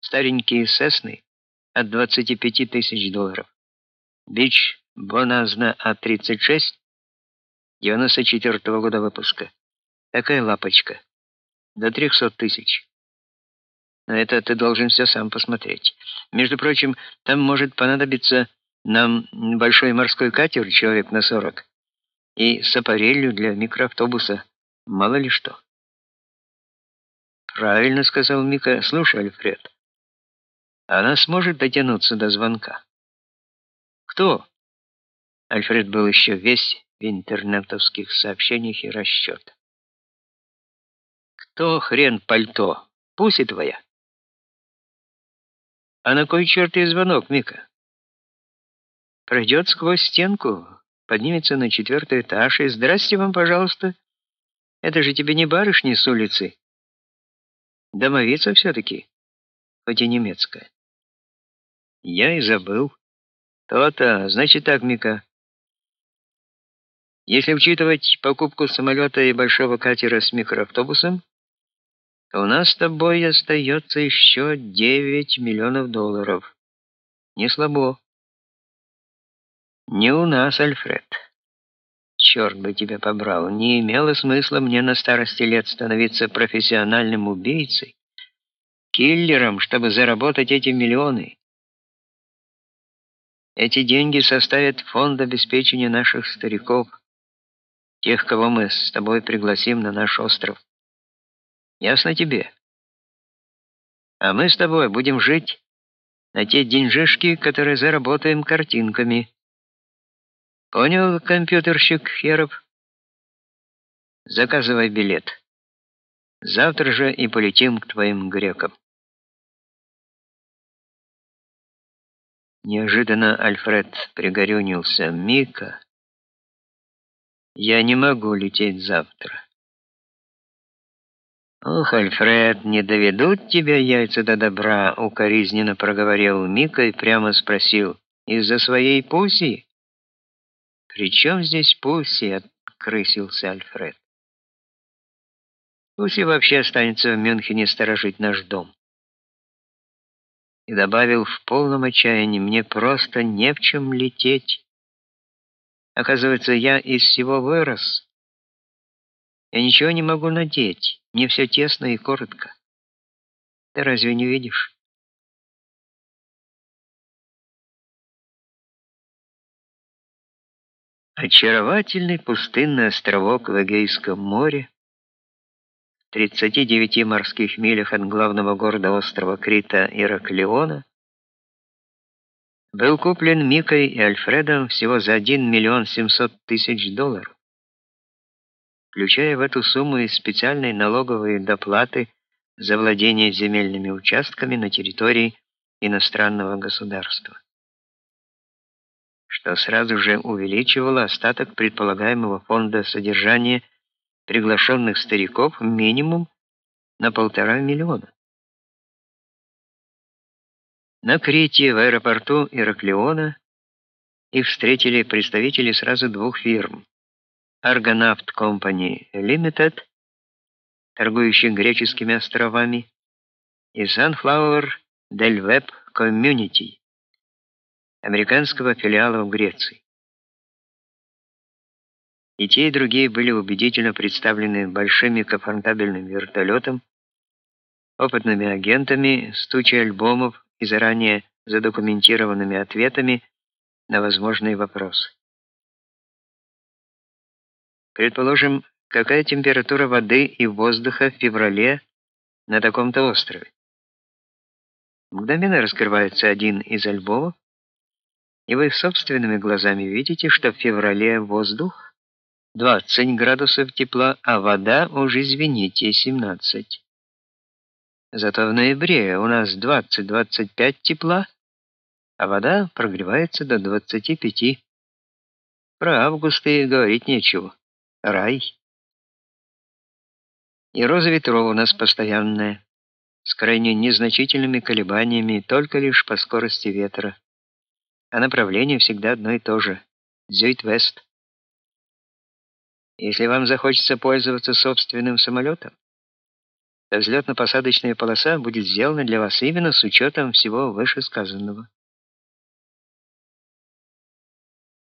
Старенькие Сесны от 25 тысяч долларов. Бич Боназна А36 94 -го года выпуска. Такая лапочка. До 300 тысяч. Но это ты должен все сам посмотреть. Между прочим, там может понадобиться нам большой морской катер, человек на 40, и с аппарелью для микроавтобуса, мало ли что. Правильно сказал Мика. Слушай, Альфред. Она сможет дотянуться до звонка. Кто? Альфред был еще весь в интернетовских сообщениях и расчетах. Кто хрен пальто? Пуси твоя. А на кой черт и звонок, Мика? Пройдет сквозь стенку, поднимется на четвертый этаж и «Здрасте вам, пожалуйста». Это же тебе не барышни с улицы. Домовица все-таки, хоть и немецкая. Я и забыл. То-то, значит так, Мика. Если учитывать покупку самолета и большого катера с микроавтобусом, то у нас с тобой остается еще 9 миллионов долларов. Не слабо. Не у нас, Альфред. Черт бы тебя побрал. Не имело смысла мне на старости лет становиться профессиональным убийцей, киллером, чтобы заработать эти миллионы. Эти деньги составят фонд обеспечения наших стариков тех, кого мы с тобой пригласим на наш остров. Ясно тебе? А мы с тобой будем жить на те деньжишки, которые заработаем картинками. Понял, компьютерщик Херов? Заказывай билет. Завтра же и полетим к твоим грекам. Неожиданно Альфред пригорюнился. Мика я не могу лететь завтра. Ох, Альфред, не доведут тебя яйца до добра, укоризненно проговорил Мика и прямо спросил: "Из-за своей пуси?" «При чем здесь Пуси?" открысился Альфред. Пуси вообще останется в Мюнхене сторожить наш дом. И добавил в полном отчаянии: "Мне просто не в чем лететь". Оказывается, я из всего вырос. Я ничего не могу надеть. Мне все тесно и коротко. Ты разве не видишь? Очаровательный пустынный островок в Эгейском море, 39 морских милях от главного города острова Крита Ираклиона, был куплен Микой и Альфредом всего за 1 миллион 700 тысяч долларов, включая в эту сумму и специальные налоговые доплаты за владение земельными участками на территории иностранного государства, что сразу же увеличивало остаток предполагаемого фонда содержания приглашенных стариков минимум на полтора миллиона. На Крите в аэропорту Ираклиона их встретили представители сразу двух фирм: Argonaut Company Limited, торгующих греческими островами, и Sunflower Del Web Community, американского филиала в Греции. И те, и другие были убедительно представлены большими комфортабельным вертолетом, опытными агентами, с альбомов и заранее задокументированными ответами на возможные вопросы. Предположим, какая температура воды и воздуха в феврале на таком-то острове. Мгновенно раскрывается один из альбомов, и вы собственными глазами видите, что в феврале воздух 20 градусов тепла, а вода уже, извините, 17. Зато в ноябре у нас 20-25 тепла, а вода прогревается до 25. Про август и говорить нечего. Рай. И роза ветров у нас постоянная, с крайне незначительными колебаниями только лишь по скорости ветра. А направление всегда одно и то же зюит-вест. Если вам захочется пользоваться собственным самолетом, Взлетно-посадочная полоса будет сделана для вас именно с учетом всего вышесказанного.